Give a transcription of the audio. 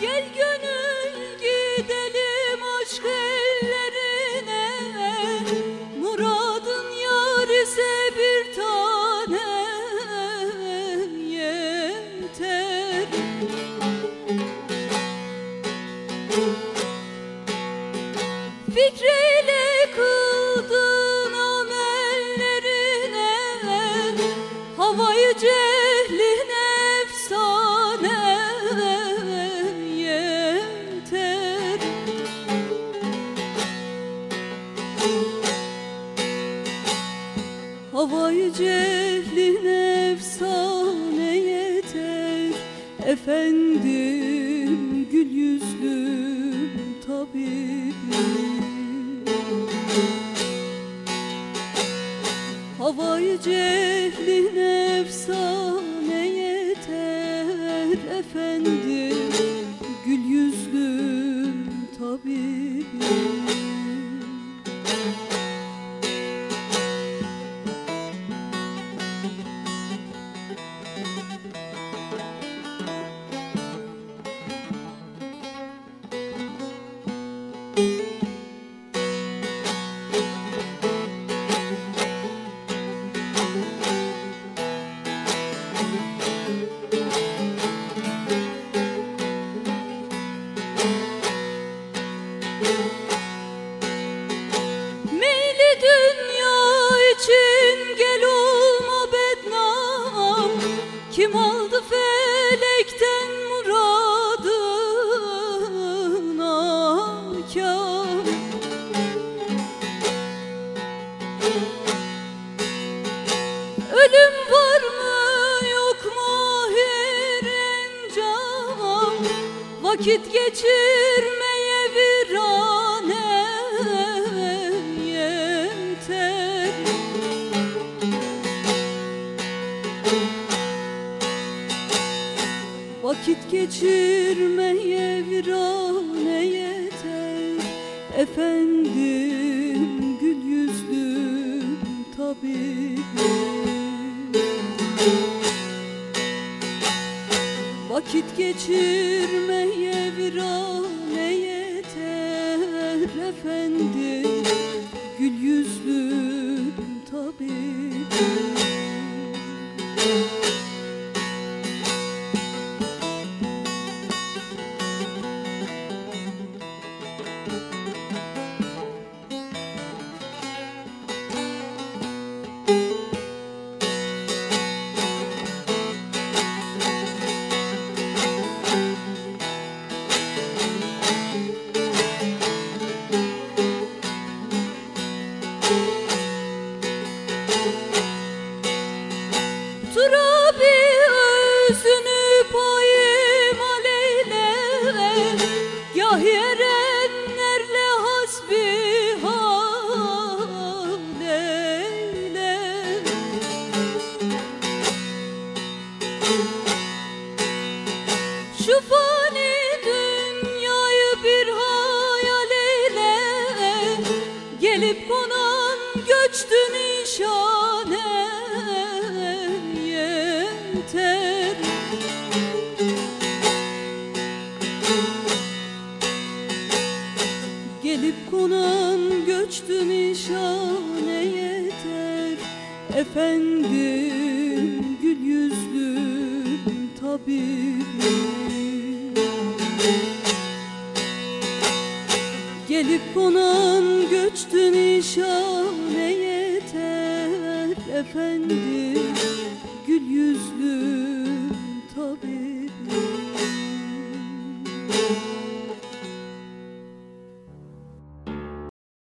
Gel gönül gidelim aşk ellerine. Muradın yar bir tanem yeter. Fikri Havayı cehlin efsane yeter. Efendim gül yüzlüm tabibim Havayı cehlin efsane yeter. Efendim gül yüzlüm tabibim Vakit geçirmeye virane yeter. Vakit geçirmeye virane yeter. Efendim gül yüzlüm tabibim Vakit geçirmeye virane Şu dünyayı bir hayal eyle. Gelip konan göçtü nişane yeter. Gelip konan göçtü nişane yeter. Efendim gül yüzlüm tabibim Gelip konan göçtü nişane yeter Efendim. Gül tabibim